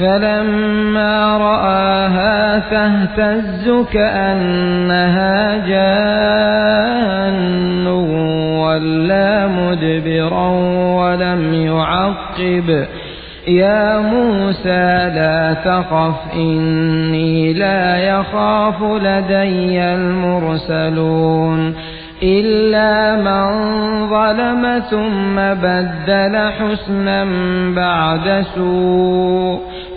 فلما رآها تهتز كأنها جان ولا مدبرا ولم يعقب. يا موسى لا تخف إني لا يخاف لدي المرسلون. إلا من ظلم ثم بدل حسنا بعد سوء.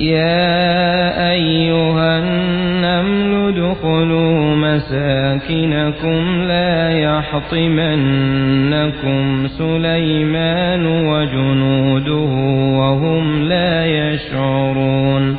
يا أيها النمل ادخلوا مساكنكم لا يحطمنكم سليمان وجنوده وهم لا يشعرون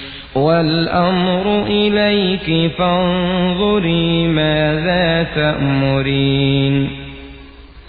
والأمر إليك فانظري ماذا تأمرين.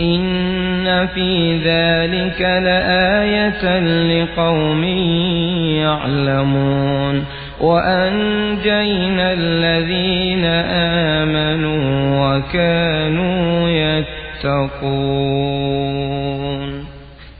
إن في ذلك لآية لقوم يعلمون وأنجينا الذين آمنوا وكانوا يتقون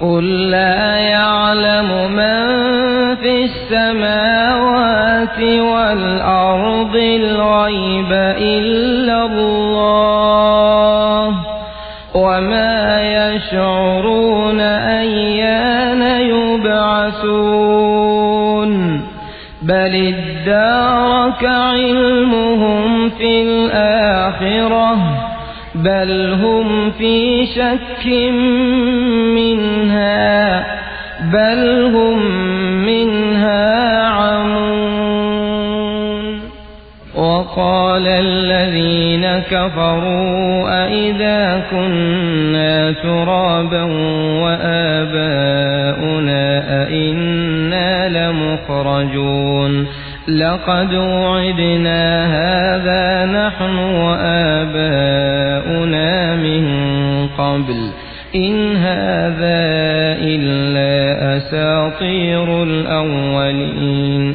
قل لا يعلم من في السماوات والأرض الغيب إلا الله وما يشعرون أيان يبعثون بل ادارك علمهم في الآخرة بل هم في شك منها بل هم منها عمون. وقال الذين كفروا أئذا كنا ترابا وآباؤنا أئنا لمخرجون. لقد وعدنا هذا نحن وآباؤنا. من قبل إن هذا إلا أساطير الأولين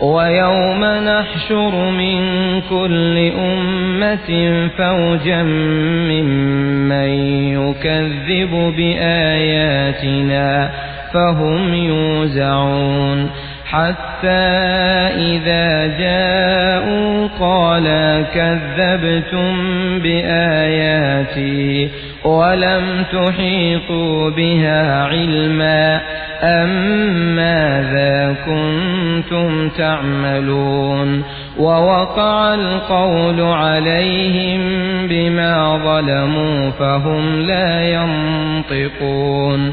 ويوم نحشر من كل أمة فوجا ممن يكذب بآياتنا فهم يوزعون. حتى إذا جاءوا قال كذبتم بآياتي ولم تحيطوا بها علما. ماذا كنتم تعملون ووقع القول عليهم بما ظلموا فهم لا ينطقون